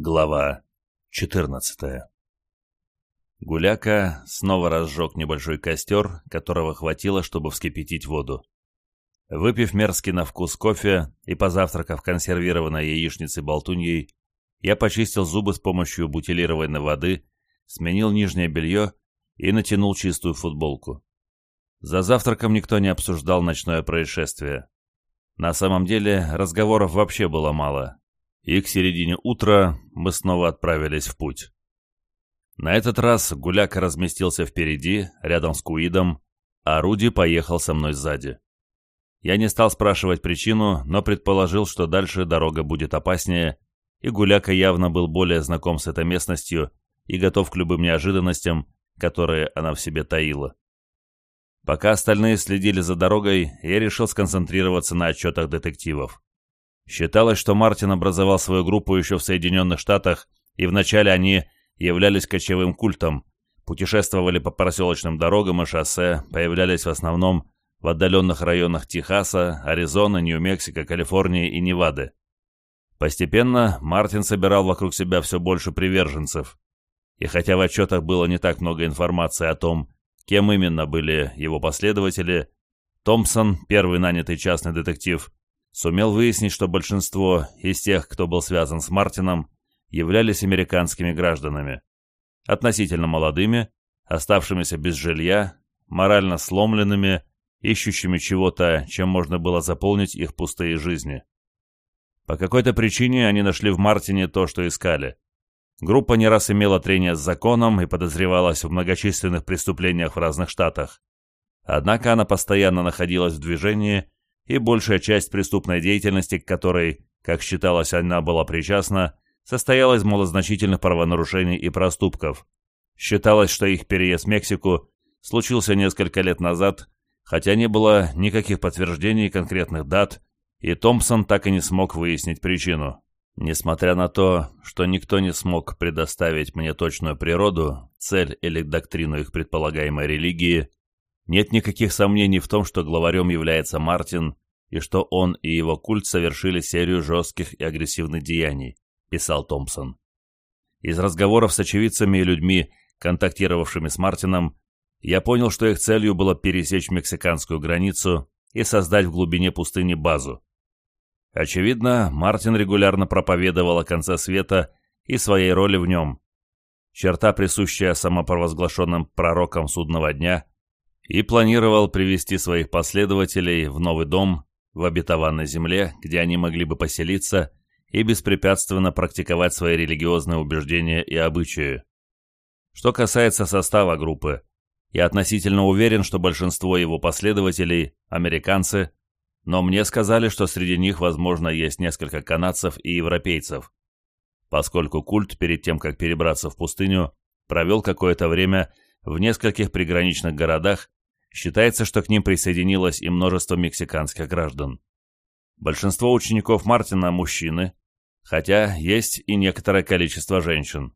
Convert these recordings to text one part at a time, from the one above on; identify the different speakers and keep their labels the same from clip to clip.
Speaker 1: Глава 14 Гуляка снова разжег небольшой костер, которого хватило, чтобы вскипятить воду. Выпив мерзкий на вкус кофе и позавтракав консервированной яичницей-болтуньей, я почистил зубы с помощью бутилированной воды, сменил нижнее белье и натянул чистую футболку. За завтраком никто не обсуждал ночное происшествие. На самом деле разговоров вообще было мало, и к середине утра мы снова отправились в путь. На этот раз Гуляк разместился впереди, рядом с Куидом, а Руди поехал со мной сзади. Я не стал спрашивать причину, но предположил, что дальше дорога будет опаснее, и Гуляка явно был более знаком с этой местностью и готов к любым неожиданностям, которые она в себе таила. Пока остальные следили за дорогой, я решил сконцентрироваться на отчетах детективов. Считалось, что Мартин образовал свою группу еще в Соединенных Штатах, и вначале они являлись кочевым культом, путешествовали по проселочным дорогам и шоссе, появлялись в основном в отдаленных районах Техаса, Аризоны, Нью-Мексико, Калифорнии и Невады. Постепенно Мартин собирал вокруг себя все больше приверженцев. И хотя в отчетах было не так много информации о том, кем именно были его последователи, Томпсон, первый нанятый частный детектив, сумел выяснить, что большинство из тех, кто был связан с Мартином, являлись американскими гражданами, относительно молодыми, оставшимися без жилья, морально сломленными, ищущими чего-то, чем можно было заполнить их пустые жизни. По какой-то причине они нашли в Мартине то, что искали. Группа не раз имела трения с законом и подозревалась в многочисленных преступлениях в разных штатах. Однако она постоянно находилась в движении и большая часть преступной деятельности, к которой, как считалось, она была причастна, состояла из малозначительных правонарушений и проступков. Считалось, что их переезд в Мексику случился несколько лет назад, хотя не было никаких подтверждений и конкретных дат, и Томпсон так и не смог выяснить причину. Несмотря на то, что никто не смог предоставить мне точную природу, цель или доктрину их предполагаемой религии, нет никаких сомнений в том, что главарем является Мартин, и что он и его культ совершили серию жестких и агрессивных деяний, писал Томпсон. Из разговоров с очевидцами и людьми, контактировавшими с Мартином, я понял, что их целью было пересечь мексиканскую границу и создать в глубине пустыни базу. Очевидно, Мартин регулярно проповедовал о конце света и своей роли в нем. Черта, присущая самопровозглашенным пророкам судного дня, и планировал привести своих последователей в новый дом в обетованной земле, где они могли бы поселиться и беспрепятственно практиковать свои религиозные убеждения и обычаи. Что касается состава группы, я относительно уверен, что большинство его последователей – американцы, но мне сказали, что среди них, возможно, есть несколько канадцев и европейцев. Поскольку культ перед тем, как перебраться в пустыню, провел какое-то время в нескольких приграничных городах Считается, что к ним присоединилось и множество мексиканских граждан. Большинство учеников Мартина – мужчины, хотя есть и некоторое количество женщин.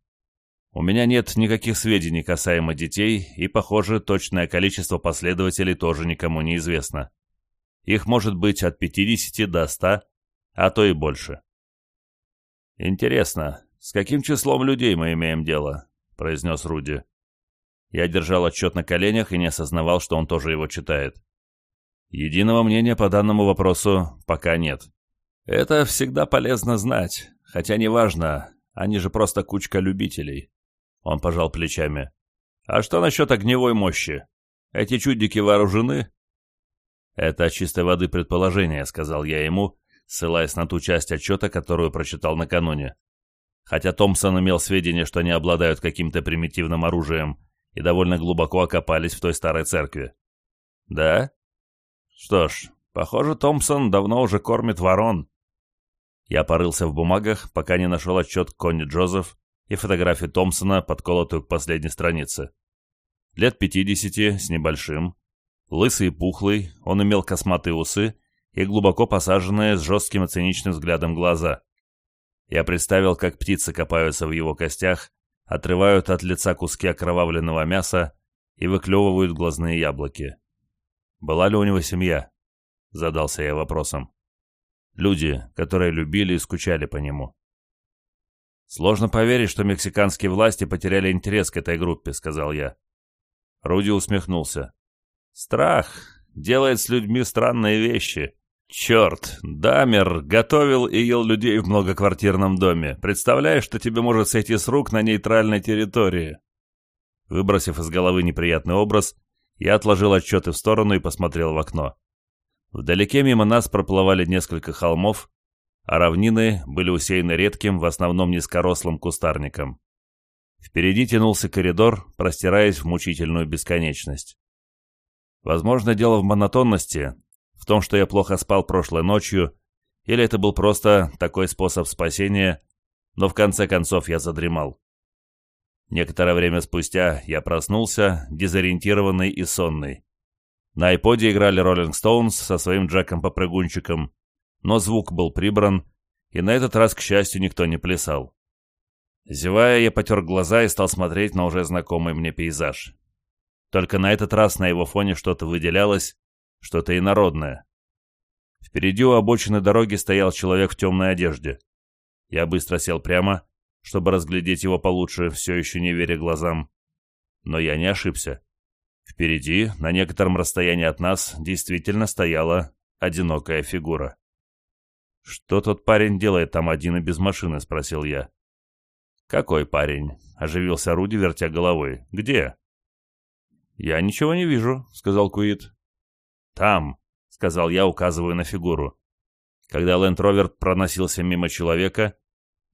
Speaker 1: У меня нет никаких сведений касаемо детей, и, похоже, точное количество последователей тоже никому не известно. Их может быть от 50 до 100, а то и больше. «Интересно, с каким числом людей мы имеем дело?» – произнес Руди. Я держал отчет на коленях и не осознавал, что он тоже его читает. Единого мнения по данному вопросу пока нет. Это всегда полезно знать, хотя неважно, они же просто кучка любителей. Он пожал плечами. А что насчет огневой мощи? Эти чудики вооружены? Это чистой воды предположение, сказал я ему, ссылаясь на ту часть отчета, которую прочитал накануне. Хотя Томпсон имел сведения, что они обладают каким-то примитивным оружием, и довольно глубоко окопались в той старой церкви. Да? Что ж, похоже, Томпсон давно уже кормит ворон. Я порылся в бумагах, пока не нашел отчет Конни Джозеф и фотографию Томпсона, подколотую к последней странице. Лет пятидесяти, с небольшим. Лысый и пухлый, он имел косматые усы и глубоко посаженные с жестким и циничным взглядом глаза. Я представил, как птицы копаются в его костях, отрывают от лица куски окровавленного мяса и выклевывают глазные яблоки. «Была ли у него семья?» — задался я вопросом. «Люди, которые любили и скучали по нему». «Сложно поверить, что мексиканские власти потеряли интерес к этой группе», — сказал я. Руди усмехнулся. «Страх делает с людьми странные вещи. Черт, Дамер готовил и ел людей в многоквартирном доме. Представляешь, что тебе может сойти с рук на нейтральной территории. Выбросив из головы неприятный образ, я отложил отчеты в сторону и посмотрел в окно. Вдалеке мимо нас проплывали несколько холмов, а равнины были усеяны редким, в основном низкорослым кустарником. Впереди тянулся коридор, простираясь в мучительную бесконечность. Возможно, дело в монотонности, в том, что я плохо спал прошлой ночью, или это был просто такой способ спасения, но в конце концов я задремал. Некоторое время спустя я проснулся, дезориентированный и сонный. На айподе играли Роллинг Стоунс со своим Джеком-попрыгунчиком, но звук был прибран, и на этот раз, к счастью, никто не плясал. Зевая, я потер глаза и стал смотреть на уже знакомый мне пейзаж. Только на этот раз на его фоне что-то выделялось, что-то инородное. Впереди у обочины дороги стоял человек в темной одежде. Я быстро сел прямо, чтобы разглядеть его получше, все еще не веря глазам. Но я не ошибся. Впереди, на некотором расстоянии от нас, действительно стояла одинокая фигура. «Что тот парень делает там один и без машины?» — спросил я. «Какой парень?» — оживился Руди, вертя головой. «Где?» «Я ничего не вижу», — сказал Куит. «Там», — сказал я, указывая на фигуру. Когда Лэнд-Ровер проносился мимо человека,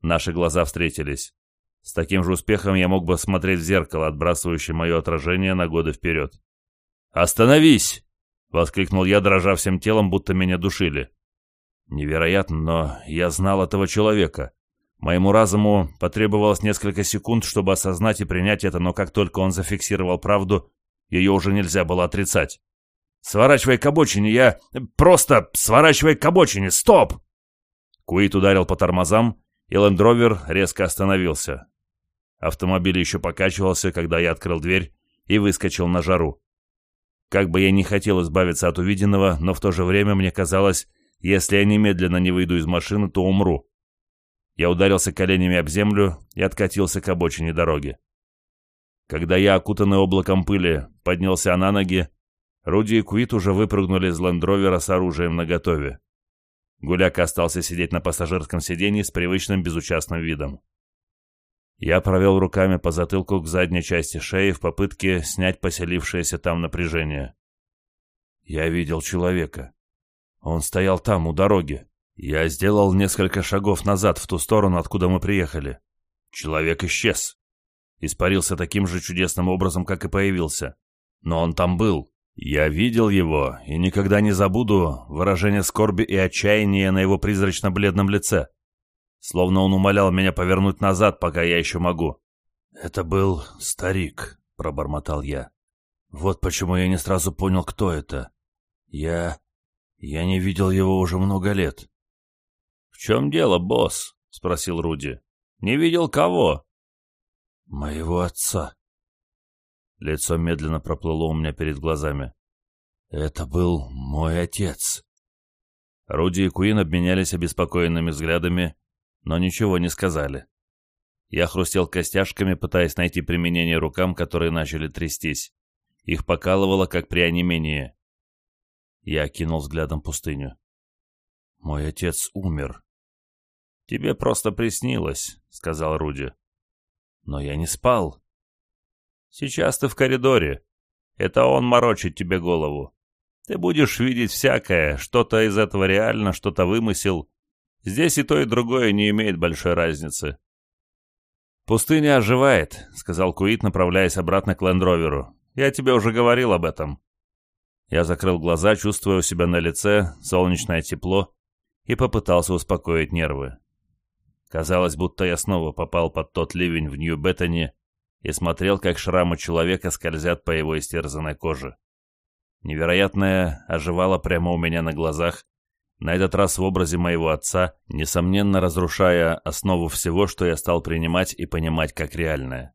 Speaker 1: наши глаза встретились. С таким же успехом я мог бы смотреть в зеркало, отбрасывающее мое отражение на годы вперед. «Остановись!» — воскликнул я, дрожа всем телом, будто меня душили. Невероятно, но я знал этого человека. Моему разуму потребовалось несколько секунд, чтобы осознать и принять это, но как только он зафиксировал правду, ее уже нельзя было отрицать. Сворачивай к обочине, я... Просто сворачивай к обочине, стоп!» Куит ударил по тормозам, и лендровер резко остановился. Автомобиль еще покачивался, когда я открыл дверь и выскочил на жару. Как бы я ни хотел избавиться от увиденного, но в то же время мне казалось, если я немедленно не выйду из машины, то умру. Я ударился коленями об землю и откатился к обочине дороги. Когда я, окутанный облаком пыли, поднялся на ноги, Руди и Куит уже выпрыгнули из ландровера с оружием наготове. Гуляк остался сидеть на пассажирском сиденье с привычным безучастным видом. Я провел руками по затылку к задней части шеи в попытке снять поселившееся там напряжение. Я видел человека. Он стоял там, у дороги. Я сделал несколько шагов назад, в ту сторону, откуда мы приехали. Человек исчез. Испарился таким же чудесным образом, как и появился. Но он там был. Я видел его и никогда не забуду выражение скорби и отчаяния на его призрачно-бледном лице. Словно он умолял меня повернуть назад, пока я еще могу. «Это был старик», — пробормотал я. «Вот почему я не сразу понял, кто это. Я... я не видел его уже много лет». «В чем дело, босс?» — спросил Руди. «Не видел кого?» «Моего отца», Лицо медленно проплыло у меня перед глазами. «Это был мой отец». Руди и Куин обменялись обеспокоенными взглядами, но ничего не сказали. Я хрустел костяшками, пытаясь найти применение рукам, которые начали трястись. Их покалывало, как при онемении. Я кинул взглядом пустыню. «Мой отец умер». «Тебе просто приснилось», — сказал Руди. «Но я не спал», Сейчас ты в коридоре. Это он морочит тебе голову. Ты будешь видеть всякое, что-то из этого реально, что-то вымысел. Здесь и то, и другое не имеет большой разницы. «Пустыня оживает», — сказал Куит, направляясь обратно к Лендроверу. «Я тебе уже говорил об этом». Я закрыл глаза, чувствуя у себя на лице солнечное тепло, и попытался успокоить нервы. Казалось, будто я снова попал под тот ливень в Нью-Беттани, и смотрел, как шрамы человека скользят по его истерзанной коже. Невероятное оживало прямо у меня на глазах, на этот раз в образе моего отца, несомненно разрушая основу всего, что я стал принимать и понимать как реальное.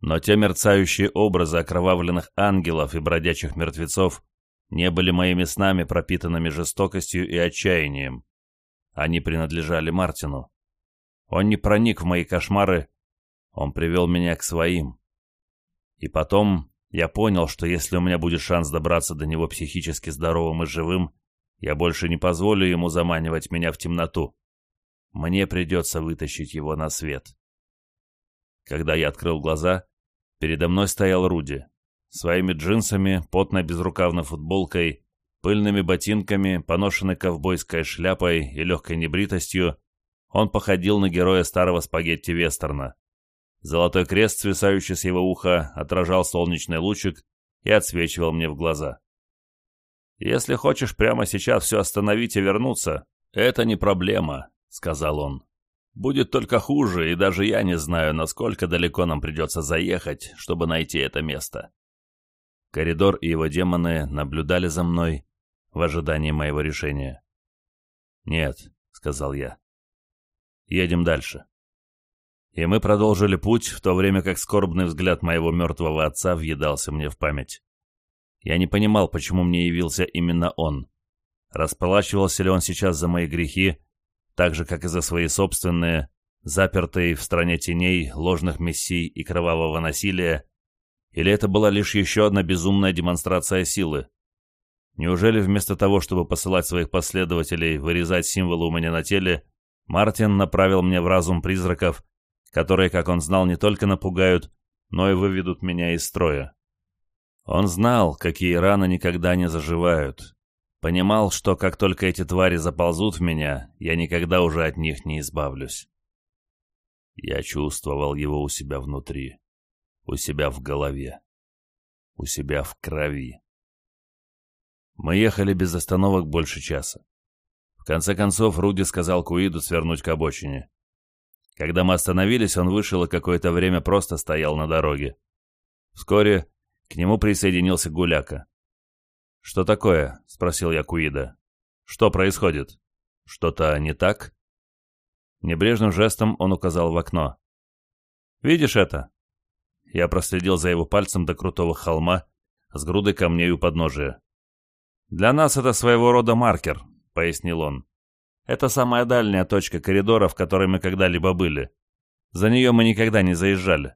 Speaker 1: Но те мерцающие образы окровавленных ангелов и бродячих мертвецов не были моими снами, пропитанными жестокостью и отчаянием. Они принадлежали Мартину. Он не проник в мои кошмары, он привел меня к своим. И потом я понял, что если у меня будет шанс добраться до него психически здоровым и живым, я больше не позволю ему заманивать меня в темноту. Мне придется вытащить его на свет. Когда я открыл глаза, передо мной стоял Руди. Своими джинсами, потной безрукавной футболкой, пыльными ботинками, поношенной ковбойской шляпой и легкой небритостью, он походил на героя старого спагетти-вестерна. Золотой крест, свисающий с его уха, отражал солнечный лучик и отсвечивал мне в глаза. «Если хочешь прямо сейчас все остановить и вернуться, это не проблема», — сказал он. «Будет только хуже, и даже я не знаю, насколько далеко нам придется заехать, чтобы найти это место». Коридор и его демоны наблюдали за мной в ожидании моего решения. «Нет», — сказал я. «Едем дальше». И мы продолжили путь, в то время как скорбный взгляд моего мертвого отца въедался мне в память. Я не понимал, почему мне явился именно он. Расплачивался ли он сейчас за мои грехи, так же, как и за свои собственные, запертые в стране теней, ложных мессий и кровавого насилия, или это была лишь еще одна безумная демонстрация силы? Неужели вместо того, чтобы посылать своих последователей вырезать символы у меня на теле, Мартин направил мне в разум призраков которые, как он знал, не только напугают, но и выведут меня из строя. Он знал, какие раны никогда не заживают. Понимал, что как только эти твари заползут в меня, я никогда уже от них не избавлюсь. Я чувствовал его у себя внутри, у себя в голове, у себя в крови. Мы ехали без остановок больше часа. В конце концов, Руди сказал Куиду свернуть к обочине. Когда мы остановились, он вышел и какое-то время просто стоял на дороге. Вскоре к нему присоединился Гуляка. «Что такое?» — спросил я Куида. «Что происходит? Что-то не так?» Небрежным жестом он указал в окно. «Видишь это?» Я проследил за его пальцем до крутого холма с грудой камней у подножия. «Для нас это своего рода маркер», — пояснил он. Это самая дальняя точка коридора, в которой мы когда-либо были. За нее мы никогда не заезжали.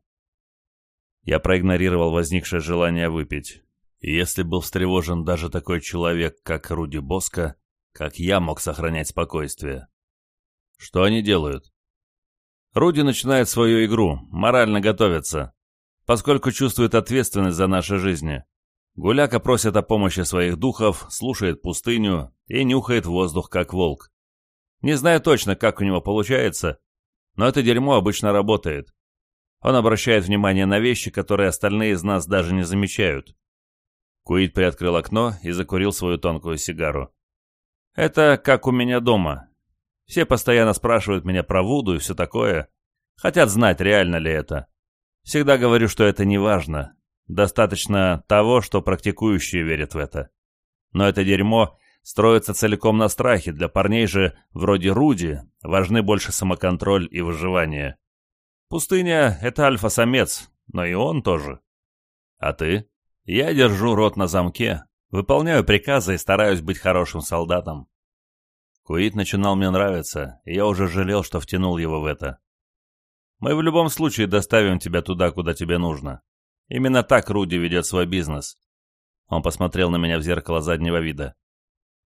Speaker 1: Я проигнорировал возникшее желание выпить. И если был встревожен даже такой человек, как Руди Боско, как я мог сохранять спокойствие? Что они делают? Руди начинает свою игру, морально готовится, поскольку чувствует ответственность за наши жизни. Гуляка просит о помощи своих духов, слушает пустыню и нюхает воздух, как волк. Не знаю точно, как у него получается, но это дерьмо обычно работает. Он обращает внимание на вещи, которые остальные из нас даже не замечают. Куит приоткрыл окно и закурил свою тонкую сигару. Это как у меня дома. Все постоянно спрашивают меня про Вуду и все такое. Хотят знать, реально ли это. Всегда говорю, что это не важно. Достаточно того, что практикующие верят в это. Но это дерьмо строятся целиком на страхе, для парней же, вроде Руди, важны больше самоконтроль и выживание. Пустыня — это альфа-самец, но и он тоже. А ты? Я держу рот на замке, выполняю приказы и стараюсь быть хорошим солдатом. Куит начинал мне нравиться, и я уже жалел, что втянул его в это. Мы в любом случае доставим тебя туда, куда тебе нужно. Именно так Руди ведет свой бизнес. Он посмотрел на меня в зеркало заднего вида.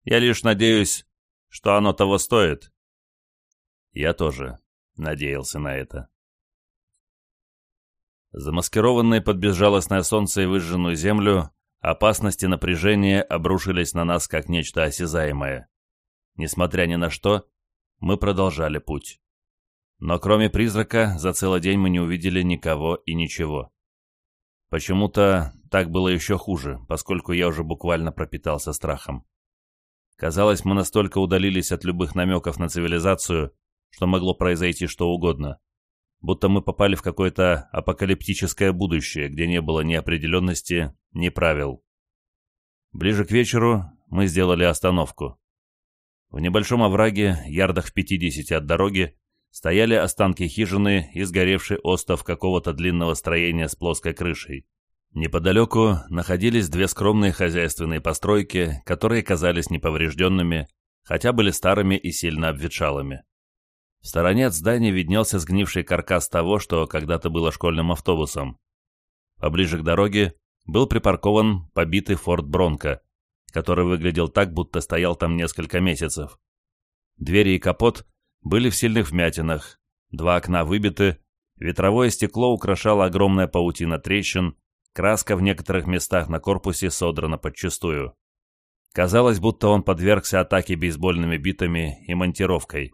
Speaker 1: Я лишь надеюсь, что оно того стоит. Я тоже надеялся на это. Замаскированные под безжалостное солнце и выжженную землю, опасности напряжения обрушились на нас как нечто осязаемое. Несмотря ни на что, мы продолжали путь. Но кроме призрака, за целый день мы не увидели никого и ничего. Почему-то так было еще хуже, поскольку я уже буквально пропитался страхом. Казалось, мы настолько удалились от любых намеков на цивилизацию, что могло произойти что угодно. Будто мы попали в какое-то апокалиптическое будущее, где не было ни определенности, ни правил. Ближе к вечеру мы сделали остановку. В небольшом овраге, ярдах в 50 от дороги, стояли останки хижины и сгоревший остов какого-то длинного строения с плоской крышей. Неподалеку находились две скромные хозяйственные постройки, которые казались неповрежденными, хотя были старыми и сильно обветшалыми. В стороне от здания виднелся сгнивший каркас того, что когда-то было школьным автобусом. Поближе к дороге был припаркован побитый Форд Бронко, который выглядел так, будто стоял там несколько месяцев. Двери и капот были в сильных вмятинах, два окна выбиты, ветровое стекло украшало огромная паутина трещин, Краска в некоторых местах на корпусе содрана подчистую. Казалось, будто он подвергся атаке бейсбольными битами и монтировкой.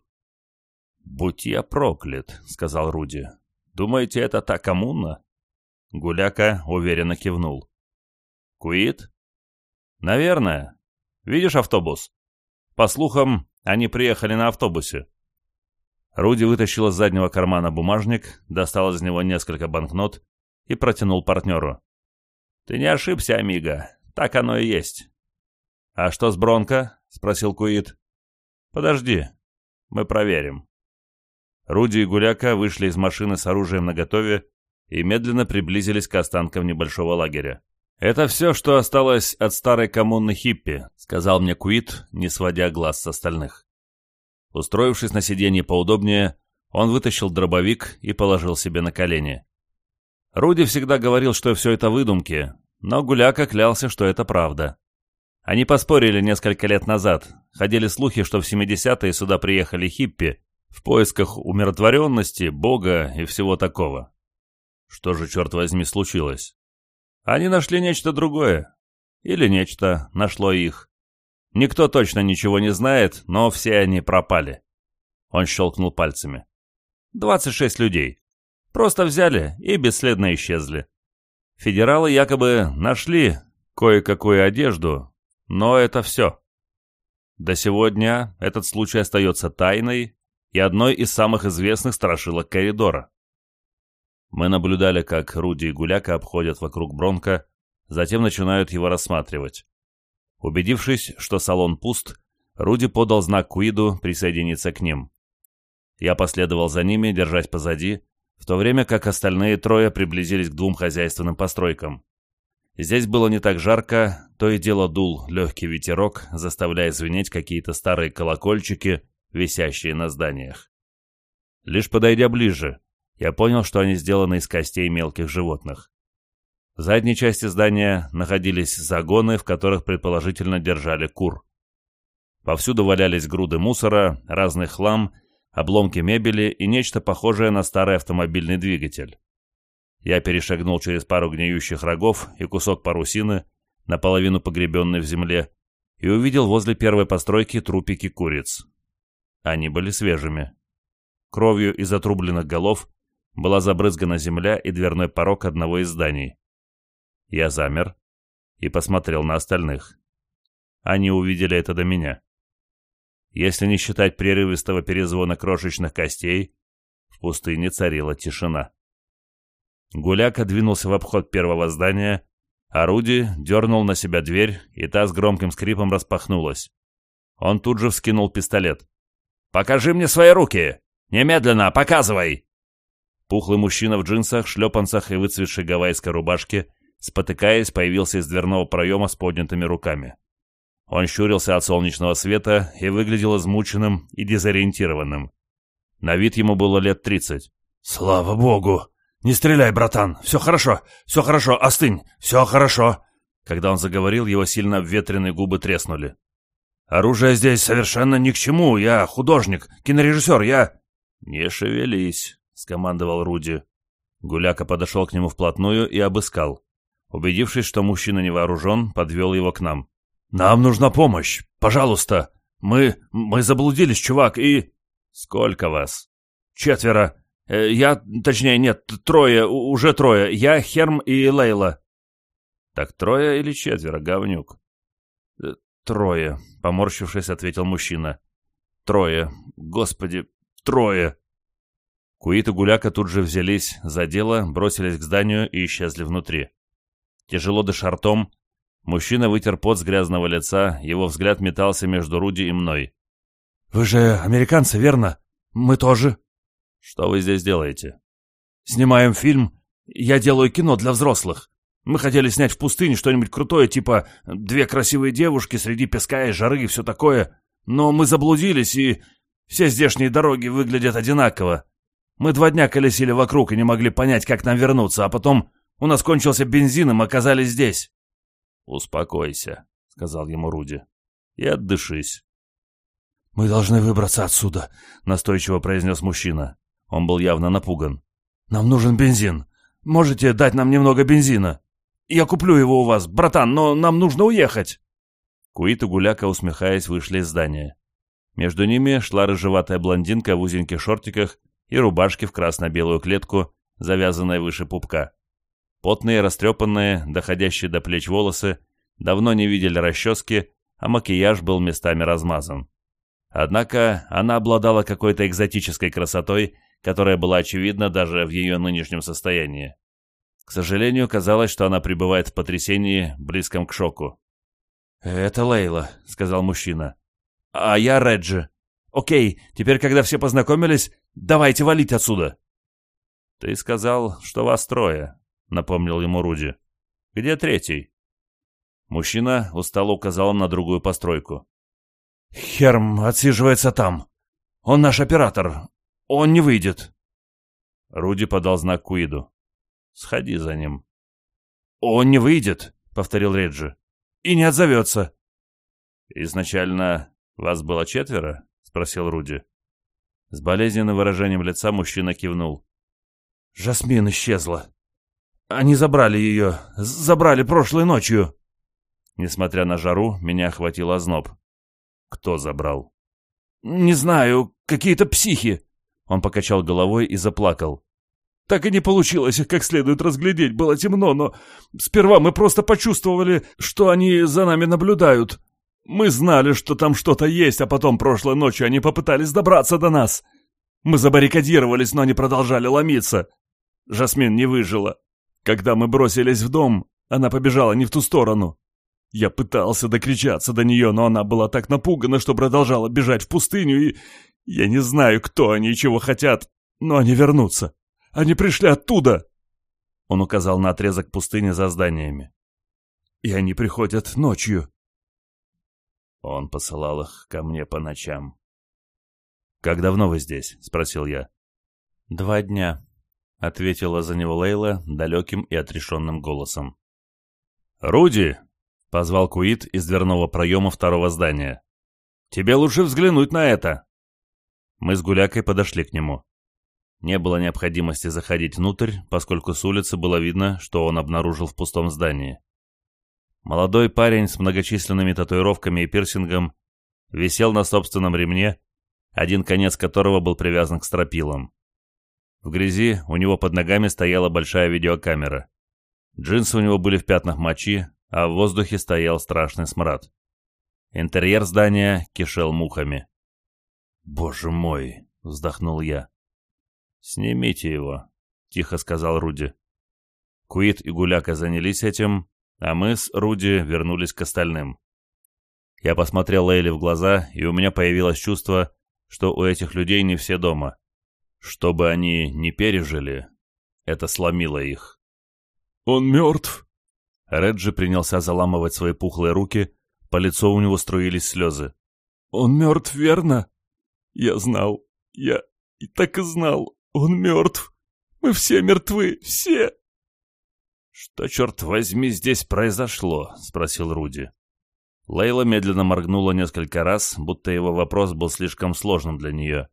Speaker 1: «Будь я проклят», — сказал Руди. «Думаете, это та коммуна?» Гуляка уверенно кивнул. «Куит?» «Наверное. Видишь автобус?» «По слухам, они приехали на автобусе». Руди вытащил из заднего кармана бумажник, достал из него несколько банкнот и протянул партнеру. Ты не ошибся, Амиго. Так оно и есть. А что с Бронко? Спросил Куит. Подожди. Мы проверим. Руди и Гуляка вышли из машины с оружием наготове и медленно приблизились к останкам небольшого лагеря. «Это все, что осталось от старой коммуны хиппи», — сказал мне Куит, не сводя глаз с остальных. Устроившись на сиденье поудобнее, он вытащил дробовик и положил себе на колени. Руди всегда говорил, что все это выдумки, но Гуляка клялся, что это правда. Они поспорили несколько лет назад. Ходили слухи, что в 70-е сюда приехали хиппи в поисках умиротворенности, бога и всего такого. Что же, черт возьми, случилось? Они нашли нечто другое. Или нечто нашло их. Никто точно ничего не знает, но все они пропали. Он щелкнул пальцами. 26 людей. Просто взяли и бесследно исчезли. Федералы якобы нашли кое-какую одежду, но это все. До сегодня этот случай остается тайной и одной из самых известных страшилок коридора. Мы наблюдали, как Руди и Гуляка обходят вокруг Бронка, затем начинают его рассматривать. Убедившись, что салон пуст, Руди подал знак Куиду присоединиться к ним. Я последовал за ними, держась позади, в то время как остальные трое приблизились к двум хозяйственным постройкам. Здесь было не так жарко, то и дело дул легкий ветерок, заставляя звенеть какие-то старые колокольчики, висящие на зданиях. Лишь подойдя ближе, я понял, что они сделаны из костей мелких животных. В задней части здания находились загоны, в которых предположительно держали кур. Повсюду валялись груды мусора, разный хлам обломки мебели и нечто похожее на старый автомобильный двигатель. Я перешагнул через пару гниющих рогов и кусок парусины, наполовину погребенной в земле, и увидел возле первой постройки трупики куриц. Они были свежими. Кровью из отрубленных голов была забрызгана земля и дверной порог одного из зданий. Я замер и посмотрел на остальных. Они увидели это до меня. Если не считать прерывистого перезвона крошечных костей, в пустыне царила тишина. Гуляк двинулся в обход первого здания, Оруди дернул на себя дверь, и та с громким скрипом распахнулась. Он тут же вскинул пистолет. «Покажи мне свои руки! Немедленно, показывай!» Пухлый мужчина в джинсах, шлепанцах и выцветшей гавайской рубашке, спотыкаясь, появился из дверного проема с поднятыми руками. Он щурился от солнечного света и выглядел измученным и дезориентированным. На вид ему было лет тридцать.
Speaker 2: «Слава богу! Не стреляй, братан! Все хорошо! Все хорошо! Остынь! Все хорошо!»
Speaker 1: Когда он заговорил, его сильно обветренные губы треснули.
Speaker 2: «Оружие здесь совершенно ни к чему! Я художник, кинорежиссер, я...»
Speaker 1: «Не шевелись!» — скомандовал Руди. Гуляка подошел к нему вплотную и обыскал. Убедившись, что мужчина не вооружен, подвел его к нам.
Speaker 2: «Нам нужна помощь! Пожалуйста! Мы... мы заблудились, чувак, и...»
Speaker 1: «Сколько вас?»
Speaker 2: «Четверо. Э, я... точнее, нет, трое, уже трое. Я, Херм и Лейла».
Speaker 1: «Так трое или четверо, говнюк?»
Speaker 2: э, «Трое», — поморщившись, ответил мужчина. «Трое. Господи, трое!»
Speaker 1: Куит и Гуляка тут же взялись за дело, бросились к зданию и исчезли внутри. Тяжело дыша ртом, Мужчина вытер пот с грязного лица, его взгляд метался между Руди и мной.
Speaker 2: «Вы же американцы, верно? Мы тоже?»
Speaker 1: «Что вы здесь делаете?»
Speaker 2: «Снимаем фильм. Я делаю кино для взрослых. Мы хотели снять в пустыне что-нибудь крутое, типа «Две красивые девушки среди песка и жары» и все такое. Но мы заблудились, и все здешние дороги выглядят одинаково. Мы два дня колесили вокруг и не могли понять, как нам вернуться, а потом у нас кончился бензин, и мы оказались здесь».
Speaker 1: «Успокойся», — сказал ему Руди, — «и отдышись».
Speaker 2: «Мы должны выбраться отсюда», — настойчиво произнес мужчина. Он был явно напуган. «Нам нужен бензин. Можете дать нам немного бензина? Я куплю его у вас, братан, но нам нужно уехать».
Speaker 1: Куит и Гуляка, усмехаясь, вышли из здания. Между ними шла рыжеватая блондинка в узеньких шортиках и рубашке в красно-белую клетку, завязанной выше пупка. Потные, растрепанные, доходящие до плеч волосы, давно не видели расчески, а макияж был местами размазан. Однако она обладала какой-то экзотической красотой, которая была очевидна даже в ее нынешнем состоянии. К сожалению, казалось, что она пребывает в потрясении, близком к шоку.
Speaker 2: «Это Лейла», — сказал мужчина. «А я Реджи. Окей, теперь, когда все познакомились, давайте валить отсюда».
Speaker 1: «Ты сказал, что вас трое», напомнил ему Руди. «Где третий?» Мужчина устало указал на другую постройку.
Speaker 2: «Херм отсиживается там. Он наш оператор. Он не выйдет».
Speaker 1: Руди подал знак Куиду. «Сходи за ним».
Speaker 2: «Он не выйдет», — повторил Реджи. «И не отзовется».
Speaker 1: «Изначально вас было четверо?» — спросил Руди. С болезненным выражением лица мужчина кивнул.
Speaker 2: «Жасмин исчезла», они забрали ее, забрали прошлой ночью.
Speaker 1: Несмотря на жару, меня охватил озноб. Кто забрал?
Speaker 2: Не знаю, какие-то психи. Он покачал головой и заплакал. Так и не получилось их как следует разглядеть, было темно, но сперва мы просто почувствовали, что они за нами наблюдают. Мы знали, что там что-то есть, а потом прошлой ночью они попытались добраться до нас. Мы забаррикадировались, но они продолжали ломиться. Жасмин не выжила. Когда мы бросились в дом, она побежала не в ту сторону. Я пытался докричаться до нее, но она была так напугана, что продолжала бежать в пустыню, и... Я не знаю, кто они и чего хотят, но они вернутся. Они пришли оттуда!» Он указал на отрезок пустыни за зданиями. «И они приходят ночью».
Speaker 1: Он посылал их ко мне по ночам. «Как давно вы здесь?» — спросил я. «Два дня», — ответила за него Лейла далеким и отрешенным голосом. «Руди!» — позвал Куит из дверного проема второго здания. «Тебе лучше взглянуть на это!» Мы с Гулякой подошли к нему. Не было необходимости заходить внутрь, поскольку с улицы было видно, что он обнаружил в пустом здании. Молодой парень с многочисленными татуировками и пирсингом висел на собственном ремне, один конец которого был привязан к стропилам. В грязи у него под ногами стояла большая видеокамера. Джинсы у него были в пятнах мочи, а в воздухе стоял страшный смрад. Интерьер здания кишел мухами. «Боже мой!» — вздохнул я. «Снимите его», — тихо сказал Руди. Куит и Гуляка занялись этим, а мы с Руди вернулись к остальным. Я посмотрел Лейли в глаза, и у меня появилось чувство, что у этих людей не все дома чтобы они не пережили. Это сломило их.
Speaker 2: «Он мертв!»
Speaker 1: Реджи принялся заламывать свои пухлые руки, по лицу у него струились слезы.
Speaker 2: «Он мертв, верно?» «Я знал. Я и так и знал. Он мертв. Мы все мертвы. Все!»
Speaker 1: «Что, черт возьми, здесь произошло?» — спросил Руди. Лейла медленно моргнула несколько раз, будто его вопрос был слишком сложным для нее.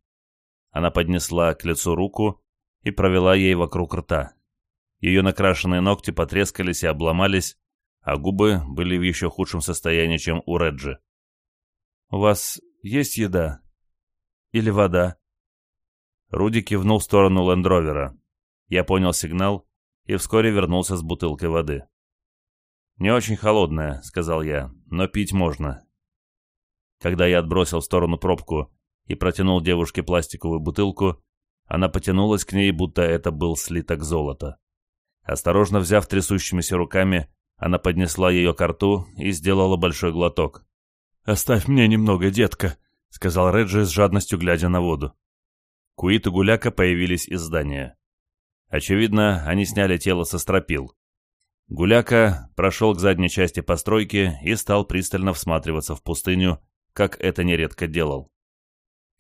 Speaker 1: Она поднесла к лицу руку и провела ей вокруг рта. Ее накрашенные ногти потрескались и обломались, а губы были в еще худшем состоянии, чем у Реджи.
Speaker 2: «У вас есть еда? Или вода?»
Speaker 1: Руди кивнул в сторону лендровера. Я понял сигнал и вскоре вернулся с бутылкой воды. «Не очень холодная», — сказал я, — «но пить можно». Когда я отбросил в сторону пробку и протянул девушке пластиковую бутылку. Она потянулась к ней, будто это был слиток золота. Осторожно взяв трясущимися руками, она поднесла ее к рту и сделала большой глоток.
Speaker 2: «Оставь мне немного, детка», — сказал Реджи с жадностью, глядя на воду.
Speaker 1: Куит и Гуляка появились из здания. Очевидно, они сняли тело со стропил. Гуляка прошел к задней части постройки и стал пристально всматриваться в пустыню, как это нередко делал.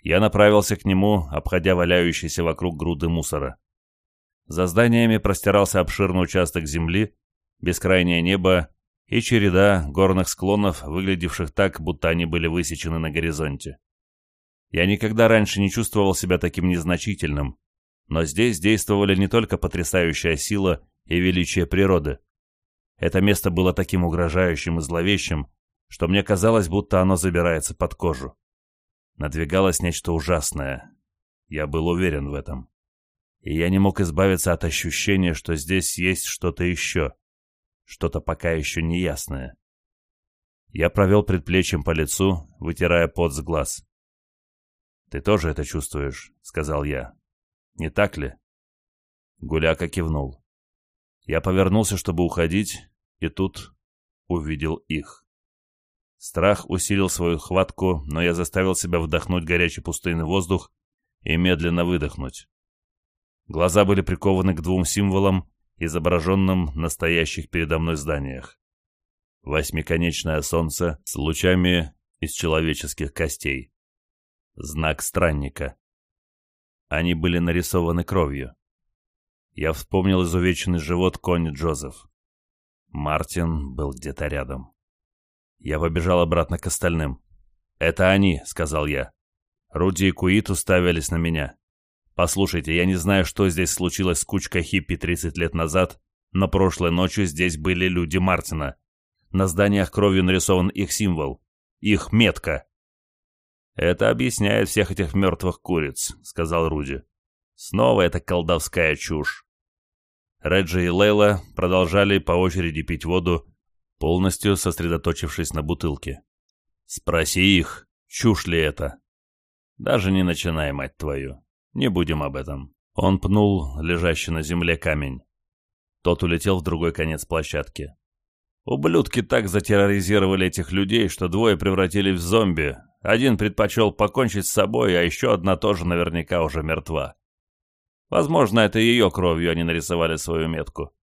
Speaker 1: Я направился к нему, обходя валяющийся вокруг груды мусора. За зданиями простирался обширный участок земли, бескрайнее небо и череда горных склонов, выглядевших так, будто они были высечены на горизонте. Я никогда раньше не чувствовал себя таким незначительным, но здесь действовали не только потрясающая сила и величие природы. Это место было таким угрожающим и зловещим, что мне казалось, будто оно забирается под кожу. Надвигалось нечто ужасное. Я был уверен в этом. И я не мог избавиться от ощущения, что здесь есть что-то еще. Что-то пока еще неясное. Я провел предплечьем по лицу, вытирая пот с глаз. «Ты тоже это чувствуешь?» — сказал я. «Не так ли?» Гуляка кивнул. Я повернулся, чтобы уходить, и тут увидел их. Страх усилил свою хватку, но я заставил себя вдохнуть горячий пустынный воздух и медленно выдохнуть. Глаза были прикованы к двум символам, изображенным на стоящих передо мной зданиях. Восьмиконечное солнце с лучами из человеческих костей. Знак странника. Они были нарисованы кровью. Я вспомнил изувеченный живот Кони Джозеф. Мартин был где-то рядом. Я побежал обратно к остальным. «Это они», — сказал я. Руди и Куит уставились на меня. «Послушайте, я не знаю, что здесь случилось с кучкой хиппи 30 лет назад, но прошлой ночью здесь были люди Мартина. На зданиях кровью нарисован их символ, их метка». «Это объясняет всех этих мертвых куриц», — сказал Руди. «Снова эта колдовская чушь». Реджи и Лейла продолжали по очереди пить воду, полностью сосредоточившись на бутылке. «Спроси их, чушь ли это?» «Даже не начинай, мать твою. Не будем об этом». Он пнул лежащий на земле камень. Тот улетел в другой конец площадки. Ублюдки так затерроризировали этих людей, что двое превратились в зомби. Один предпочел покончить с собой, а еще одна тоже наверняка уже мертва. Возможно, это ее кровью они нарисовали свою метку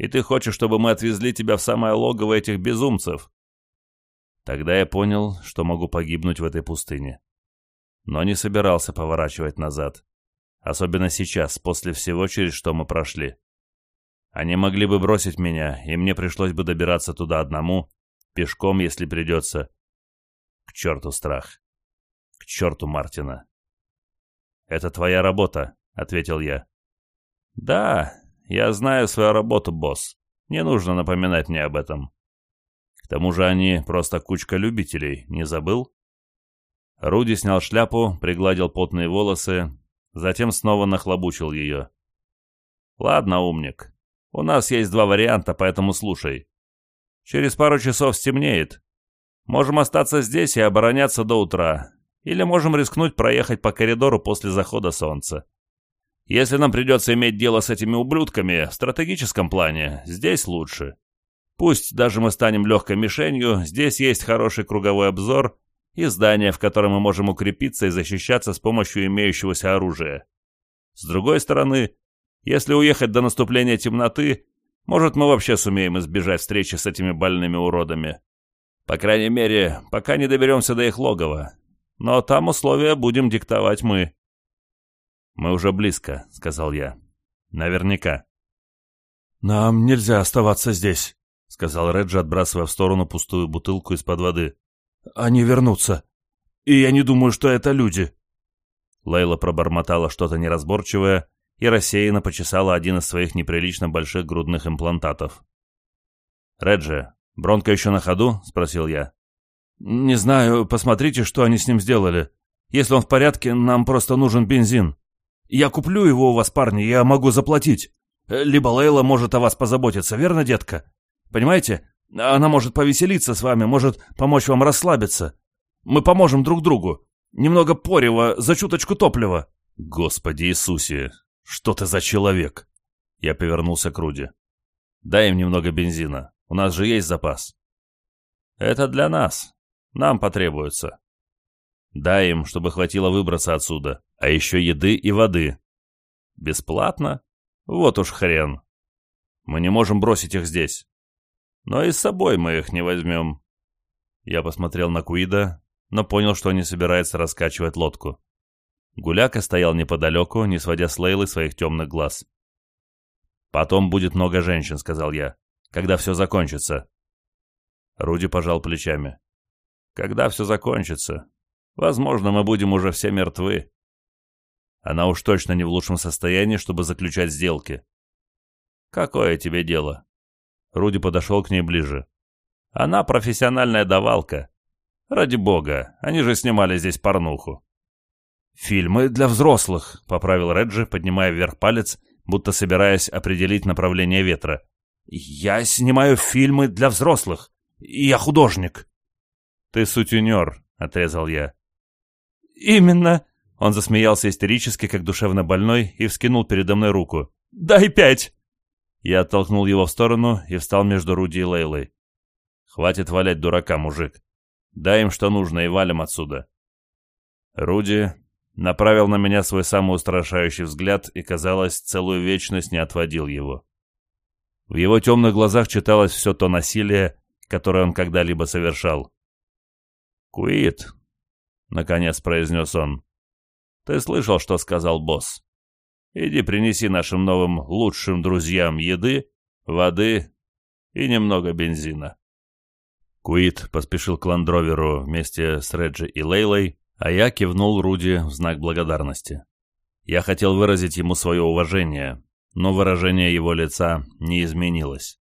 Speaker 1: и ты хочешь, чтобы мы отвезли тебя в самое логово этих безумцев?» Тогда я понял, что могу погибнуть в этой пустыне. Но не собирался поворачивать назад. Особенно сейчас, после всего, через что мы прошли. Они могли бы бросить меня, и мне пришлось бы добираться туда одному, пешком, если придется. К черту страх. К черту Мартина. «Это твоя работа», — ответил я. «Да, я знаю свою работу, босс. Не нужно напоминать мне об этом. К тому же они просто кучка любителей, не забыл? Руди снял шляпу, пригладил потные волосы, затем снова нахлобучил ее. «Ладно, умник. У нас есть два варианта, поэтому слушай. Через пару часов стемнеет. Можем остаться здесь и обороняться до утра. Или можем рискнуть проехать по коридору после захода солнца. Если нам придется иметь дело с этими ублюдками в стратегическом плане, здесь лучше. Пусть даже мы станем легкой мишенью, здесь есть хороший круговой обзор и здание, в котором мы можем укрепиться и защищаться с помощью имеющегося оружия. С другой стороны, если уехать до наступления темноты, может, мы вообще сумеем избежать встречи с этими больными уродами. По крайней мере, пока не доберемся до их логова. Но там условия будем диктовать мы мы уже близко сказал я. Наверняка.
Speaker 2: Нам нельзя оставаться здесь сказал реджи отбрасывая в сторону пустую бутылку из под воды. Они вернутся. И я не думаю что это люди.
Speaker 1: Лейла пробормотала что то неразборчивое и рассеянно почесала один из своих неприлично больших грудных имплантатов. Реджи бронко еще на ходу спросил я.
Speaker 2: «Не знаю, посмотрите, что они с ним сделали. Если он в порядке, нам просто нужен бензин». Я куплю его у вас, парни, я могу заплатить. Либо Лейла может о вас позаботиться, верно, детка? Понимаете? Она может повеселиться с вами, может помочь вам расслабиться. Мы поможем друг другу. Немного порева, за чуточку топлива».
Speaker 1: «Господи Иисусе, что ты за человек?» Я повернулся к Руди. «Дай им немного бензина. У нас же есть запас». «Это для нас. Нам потребуется. Дай им, чтобы хватило выбраться отсюда, а еще еды и воды. Бесплатно? Вот уж хрен. Мы не можем бросить их здесь. Но и с собой мы их не возьмем. Я посмотрел на Куида, но понял, что не собирается раскачивать лодку. Гуляка стоял неподалеку, не сводя с Лейлы своих темных глаз. «Потом будет много женщин», — сказал я, — «когда все закончится». Руди пожал плечами. «Когда все закончится? Возможно, мы будем уже все мертвы. А Она уж точно не в лучшем состоянии, чтобы заключать сделки. Какое тебе дело? Руди подошел к ней ближе. Она профессиональная давалка. Ради бога, они же снимали здесь порнуху. «Фильмы для взрослых», — поправил Реджи, поднимая вверх палец, будто собираясь определить направление ветра. «Я снимаю фильмы для взрослых. Я художник». «Ты сутенер», — отрезал я. «Именно!» Он засмеялся истерически, как душевно больной, и вскинул передо мной руку. «Дай пять!» Я оттолкнул его в сторону и встал между Руди и Лейлой. «Хватит валять дурака, мужик. Дай им что нужно и валим отсюда». Руди направил на меня свой самый устрашающий взгляд и, казалось, целую вечность не отводил его. В его темных глазах читалось все то насилие, которое он когда-либо совершал. «Куит», — наконец произнес он. «Ты слышал, что сказал босс? Иди принеси нашим новым лучшим друзьям еды, воды и немного бензина». Куит поспешил к ландроверу вместе с Реджи и Лейлой, а я кивнул Руди в знак благодарности. Я хотел выразить ему свое уважение, но выражение его лица не изменилось.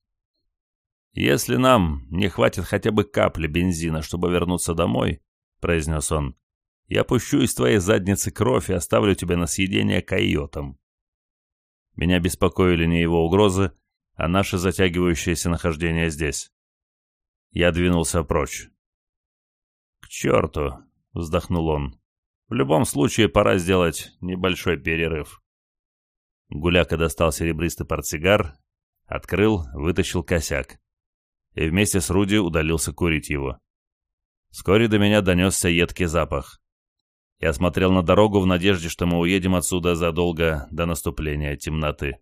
Speaker 1: «Если нам не хватит хотя бы капли бензина, чтобы вернуться домой, произнес он. «Я пущу из твоей задницы кровь и оставлю тебя на съедение койотом». Меня беспокоили не его угрозы, а наше затягивающееся нахождение здесь. Я двинулся прочь. «К черту!» — вздохнул он. «В любом случае пора сделать небольшой перерыв». Гуляка достал серебристый портсигар, открыл, вытащил косяк. И вместе с Руди удалился курить его. Вскоре до меня донесся едкий запах. Я смотрел на дорогу в надежде, что мы уедем отсюда задолго до наступления темноты.